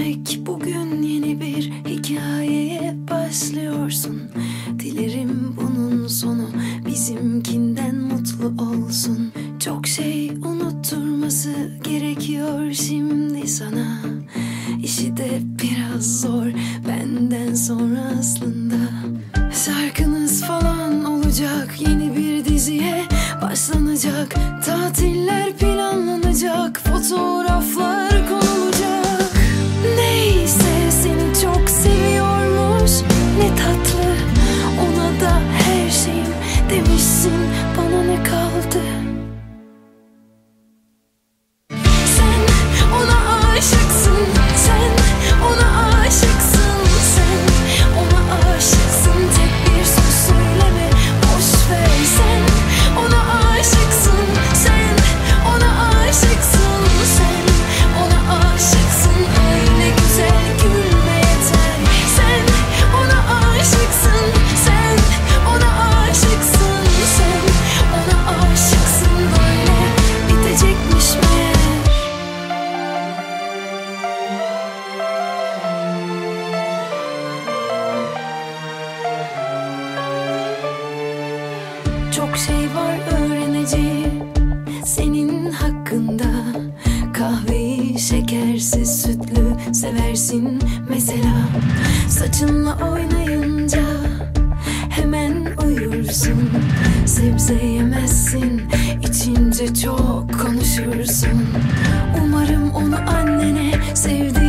Demek bugün yeni bir hikayeye başlıyorsun. Dilerim bunun sonu bizimkinden mutlu olsun. Çok şey unutturması gerekiyor şimdi sana. İşi de biraz zor benden sonra aslında. Şarkınız falan olacak yeni bir diziye başlanacak. Tatiller planlanacak loved her Çok şey var öğreneceğim senin hakkında. Kahveyi şekersiz sütlü seversin mesela. Saçınla oynayınca hemen uyursun. Sebze yemezsin içince çok konuşursun. Umarım onu annene sevdiğin